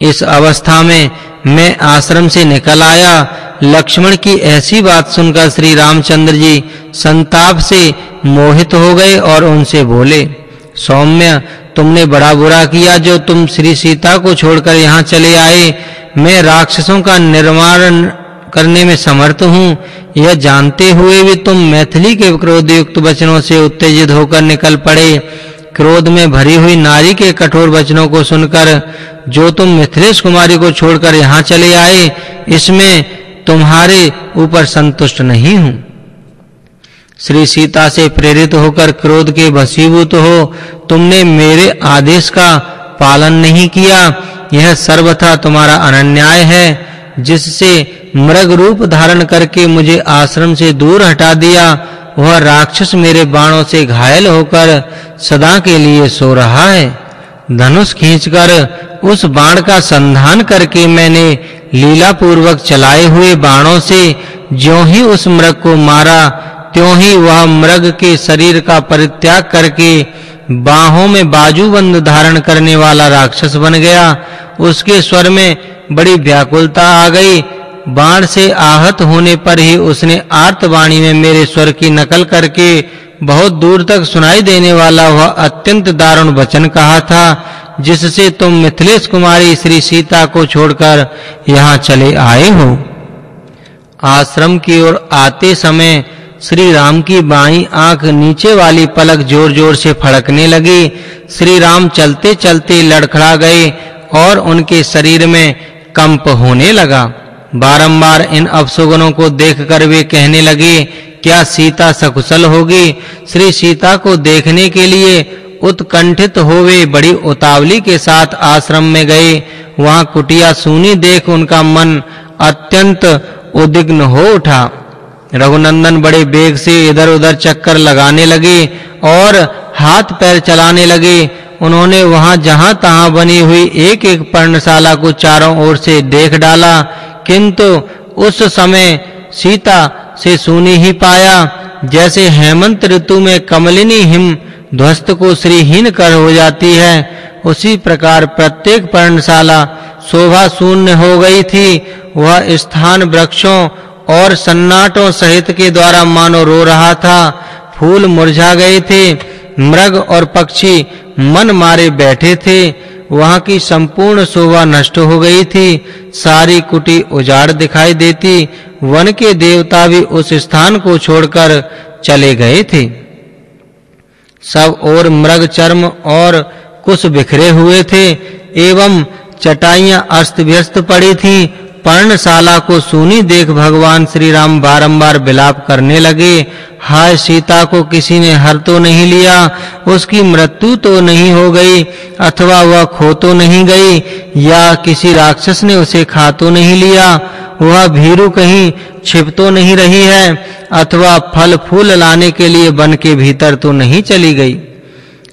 इस अवस्था में मैं आश्रम से निकल आया। लक्ष्मण की ऐसी बात सुनकर श्री रामचंद्र जी संताप से मोहित हो गए और उनसे बोले, सौम्य, तुमने बड़ा बुरा किया जो तुम श्री सीता को छोड़कर यहाँ चले आए। मैं राक्षसों का निर्माण करने में समर्थ हूँ। यह जानते हुए भी तुम मैथिली के क्रोध युक्त वचनों से उत्तेजित होकर निकल पड़े। क्रोध में भरी हुई नारी के कठोर वचनों को सुनकर, जो तुम मिथिलेश कुमारी को छोड़कर यहाँ चले आए, इसमें तुम्हारे ऊपर संतुष्ट नहीं हूँ। श्री सीता से प्रेरित होकर क्रोध के वशीभूत हो, तुमने मेरे आदेश का पालन नहीं किया। यह सर्वथा तुम्हारा अनन्याय है, जिससे मृग रूप धारण करके मुझे आश्रम से दूर हटा दिया। वह राक्षस मेरे बाणों से घायल होकर सदा के लिए सो रहा है। धनुष खींचकर उस बाण का संधान करके मैंने लीला पूर्वक चलाए हुए बाणों से ज्यों ही उस मृग को मारा, त्यों ही वह मृग के शरीर का परित्याग करके बाहों में बाजूबंद धारण करने वाला राक्षस बन गया। उसके स्वर में बड़ी व्याकुलता आ गई। बाण से आहत होने पर ही उसने आर्तवाणी में मेरे स्वर की नकल करके बहुत दूर तक सुनाई देने वाला वह अत्यंत दारुण वचन कहा था, जिससे तुम मिथिलेश कुमारी श्री सीता को छोड़कर यहाँ चले आए हो। आश्रम की ओर आते समय श्री राम की बाईं आँख नीचे वाली पलक जोर-जोर से फड़कने लगी। श्री राम चलते-चलते लड़खड़ा गए और उनके शरीर में कंप होने लगा। बारंबार इन अपशगुनों को देखकर वे कहने लगे, क्या सीता सकुशल होगी? श्री सीता को देखने के लिए उत्कंठित होवे बड़ी उतावली के साथ आश्रम में गए। वहाँ कुटिया सूनी देख उनका मन अत्यंत उद्विग्न हो उठा। रघुनंदन बड़े बेग से इधर-उधर चक्कर लगाने लगे और हाथ पैर चलाने लगे। उन्होंने वहाँ जहां-तहां बनी हुई एक-एक पर्णशाला को चारों ओर से देख डाला। किंतु उस समय सीता से सुनी ही पाया, जैसे हेमंत ऋतु में कमलिनी हिम ध्वस्त को श्रीहीन कर हो जाती है, उसी प्रकार प्रत्येक पर्णशाला शोभा शून्य हो गई थी। वह स्थान वृक्षों और सन्नाटों सहित के द्वारा मानो रो रहा था। फूल मुरझा गए थे, मृग और पक्षी मन मारे बैठे थे। वहाँ की संपूर्ण शोभा नष्ट हो गई थी। सारी कुटी उजाड़ दिखाई देती। वन के देवता भी उस स्थान को छोड़कर चले गए थे। सब और मृग चर्म और कुछ बिखरे हुए थे। एवं चटाइयाँ अस्त व्यस्त पड़ी थी। पर्णशाला को सुनी देख भगवान श्री राम बारंबार विलाप करने लगे। हाय सीता को किसी ने हर तो नहीं लिया, उसकी मृत्यु तो नहीं हो गई, अथवा वह खो तो नहीं गई, या किसी राक्षस ने उसे खा तो नहीं लिया। वह भीरू कहीं छिप तो नहीं रही है, अथवा फल फूल लाने के लिए वन के भीतर तो नहीं चली गई।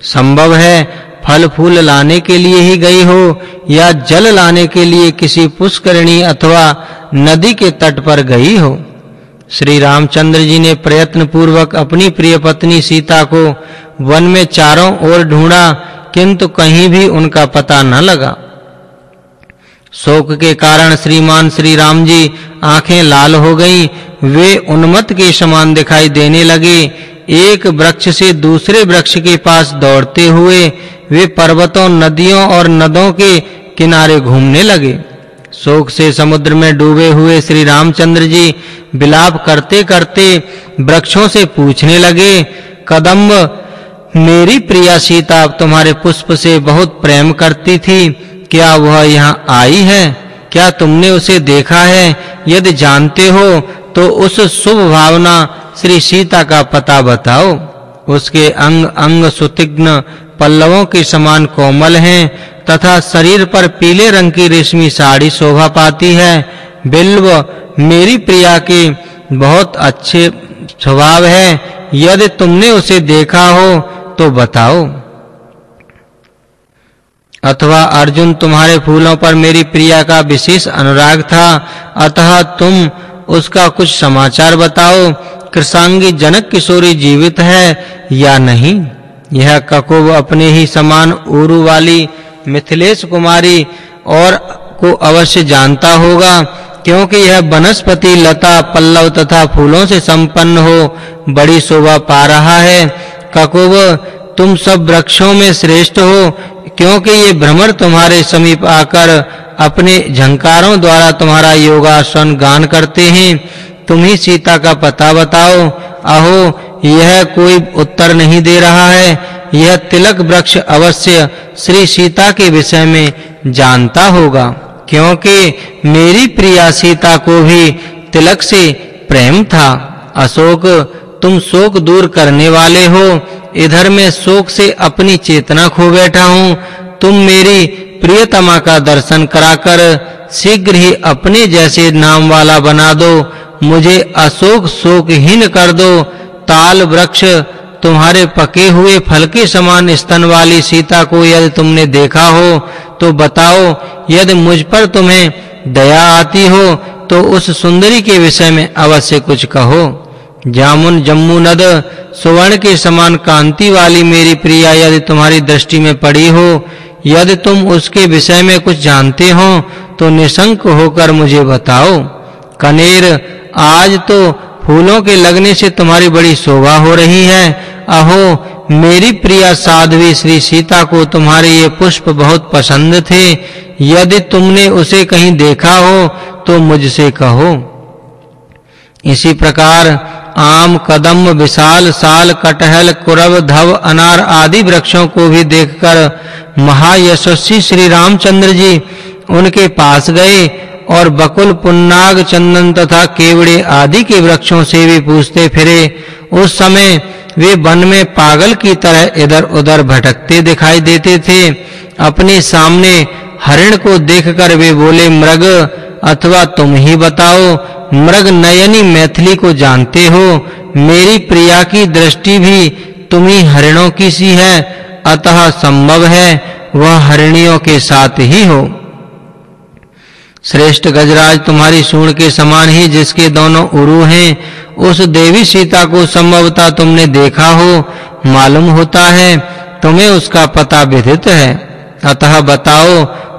संभव है फल फूल लाने के लिए ही गई हो, या जल लाने के लिए किसी पुष्करणी अथवा नदी के तट पर गई हो? श्री रामचंद्र जी ने प्रयत्न पूर्वक अपनी प्रिय पत्नी सीता को वन में चारों ओर ढूंढा, किंतु कहीं भी उनका पता न लगा। शोक के कारण श्रीमान श्री राम जी आँखें लाल हो गई। वे उन्मत्त के समान दिखाई देने लगे। एक वृक्ष से दूसरे वृक्ष के पास दौड़ते हुए वे पर्वतों, नदियों और नदों के किनारे घूमने लगे। शोक से समुद्र में डूबे हुए श्री रामचंद्र जी विलाप करते-करते वृक्षों से पूछने लगे, कदम्ब, मेरी प्रिया सीता तुम्हारे पुष्प से बहुत प्रेम करती थी। क्या वह यहाँ आई है? क्या तुमने उसे देखा है? यदि जानते हो तो उस शुभ भावना श्री सीता का पता बताओ। उसके अंग अंग सुतिग्न पल्लवों के समान कोमल हैं, तथा शरीर पर पीले रंग की रेशमी साड़ी शोभा पाती है। बिल्व मेरी प्रिया के बहुत अच्छे स्वभाव है। यदि तुमने उसे देखा हो तो बताओ। अथवा अर्जुन तुम्हारे फूलों पर मेरी प्रिया का विशेष अनुराग था, अतः तुम उसका कुछ समाचार बताओ, कृषांगी जनक किशोरी जीवित है या नहीं? यह ककुब अपने ही समान उरु वाली मिथिलेश कुमारी और को अवश्य जानता होगा, क्योंकि यह वनस्पति, लता, पल्लव तथा फूलों से संपन्न हो, बड़ी शोभा पा रहा है। ककुब तुम सब वृक्षों में श्रेष्ठ हो, क्योंकि ये भ्रमर तुम्हारे समीप आकर अपने झंकारों द्वारा तुम्हारा योगासन गान करते हैं। तुम ही सीता का पता बताओ। अहो, यह कोई उत्तर नहीं दे रहा है। यह तिलक वृक्ष अवश्य श्री सीता के विषय में जानता होगा, क्योंकि मेरी प्रिया सीता को भी तिलक से प्रेम था। अशोक, तुम शोक दूर करने वाले हो। इधर मैं शोक से अपनी चेतना खो बैठा हूँ। तुम मेरी प्रियतमा का दर्शन कराकर शीघ्र ही अपने जैसे नाम वाला बना दो। मुझे अशोक शोकहीन कर दो। ताल वृक्ष तुम्हारे पके हुए फल के समान स्तन वाली सीता को यदि तुमने देखा हो तो बताओ, यदि मुझ पर तुम्हें दया आती हो तो उस सुंदरी के विषय में अवश्य कुछ कहो। जामुन जम्मू नद, सुवर्ण के समान कांति वाली मेरी प्रिया, यदि तुम्हारी दृष्टि में पड़ी हो, यदि तुम उसके विषय में कुछ जानते हो तो निशंक होकर मुझे बताओ। कनेर, आज तो फूलों के लगने से तुम्हारी बड़ी शोभा हो रही है। अहो, मेरी प्रिया साध्वी श्री सीता को तुम्हारे ये पुष्प बहुत पसंद थे। यदि तुमने उसे कहीं देखा हो तो मुझसे कहो। इसी प्रकार आम, कदम, विशाल, साल, कटहल, कुरव, धव, अनार आदि वृक्षों को भी देखकर महायशस्वी श्री रामचंद्र जी उनके पास गए और बकुल, पुन्नाग, चंदन तथा केवड़े आदि के वृक्षों से भी पूछते फिरे। उस समय वे वन में पागल की तरह इधर-उधर भटकते दिखाई देते थे। अपने सामने हरिण को देखकर वे बोले, मृग अथवा तुम ही बताओ, मृग नयनी मैथिली को जानते हो, मेरी प्रिया की दृष्टि भी तुम्ही हरिणों की सी है, अतः संभव है वह हरिणियों के साथ ही हो। श्रेष्ठ गजराज तुम्हारी सूंड के समान ही जिसके दोनों उरु हैं, उस देवी सीता को संभवता तुमने देखा हो, मालूम होता है, तुम्हें उसका पता विदित है। अतः बताओ,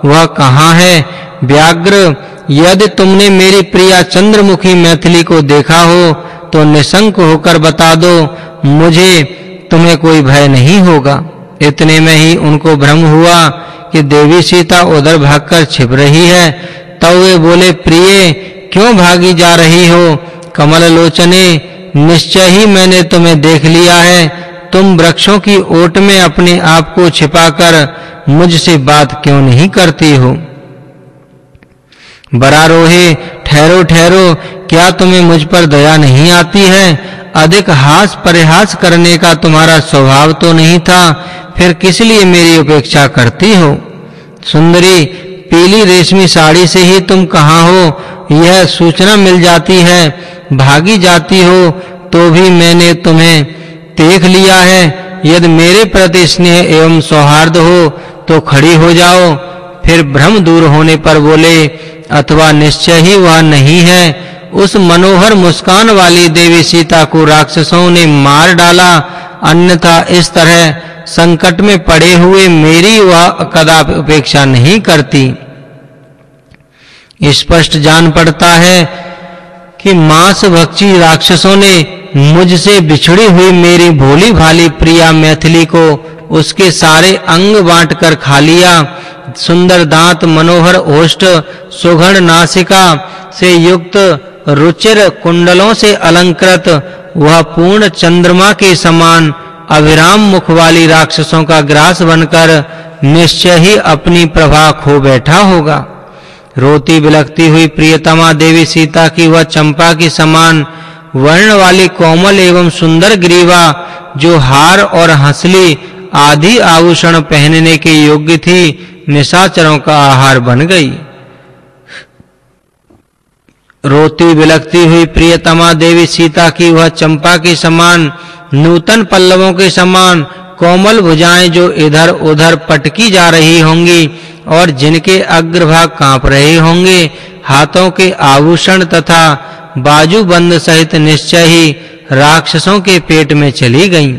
वह कहाँ है व्याग्र यदि तुमने मेरी प्रिया चंद्रमुखी मैथिली को देखा हो तो निशंक होकर बता दो, मुझे तुम्हें कोई भय नहीं होगा। इतने में ही उनको भ्रम हुआ कि देवी सीता उधर भागकर छिप रही है। तब वे बोले, प्रिय, क्यों भागी जा रही हो? कमल लोचने, निश्चय ही मैंने तुम्हें देख लिया है। तुम वृक्षों की ओट में अपने आप को छिपाकर मुझसे बात क्यों नहीं करती हो? बरारोहे, ठहरो ठहरो, क्या तुम्हें मुझ पर दया नहीं आती है? अधिक हास परिहास करने का तुम्हारा स्वभाव तो नहीं था, फिर किस लिए मेरी उपेक्षा करती हो? सुंदरी, पीली रेशमी साड़ी से ही तुम कहाँ हो? यह सूचना मिल जाती है, भागी जाती हो तो भी मैंने तुम्हें देख लिया है। यदि मेरे प्रति स्नेह एवं सौहार्द हो तो खड़ी हो जाओ। फिर भ्रम दूर होने पर बोले, अथवा निश्चय ही वह नहीं है। उस मनोहर मुस्कान वाली देवी सीता को राक्षसों ने मार डाला। अन्यथा इस तरह संकट में पड़े हुए मेरी वह कदापि उपेक्षा नहीं करती। स्पष्ट जान पड़ता है कि मांस भक्षी राक्षसों ने मुझसे बिछड़ी हुई मेरी भोली भाली प्रिया मैथिली को उसके सारे अंग बांटकर खा लिया। सुंदर दांत, मनोहर ओष्ठ सुघड़ नासिका से युक्त, रुचिर कुंडलों से अलंकृत, वह पूर्ण चंद्रमा के समान अविराम मुख वाली राक्षसों का ग्रास बनकर निश्चय ही अपनी प्रभा खो बैठा होगा। रोती बिलखती हुई प्रियतमा देवी सीता की वह चंपा की समान वर्ण वाली कोमल एवं सुंदर ग्रीवा, जो हार और हंसली आदि आभूषण पहनने के योग्य थी निशाचरों का आहार बन गई। रोती बिलखती हुई प्रियतमा देवी सीता की, वह चंपा के समान, नूतन पल्लवों के समान, कोमल भुजाएँ जो इधर-उधर पटकी जा रही होंगी और जिनके अग्रभाग काँप रहे होंगे, हाथों के आभूषण तथा बाजू बंद सहित निश्चय ही राक्षसों के पेट में चली गईं।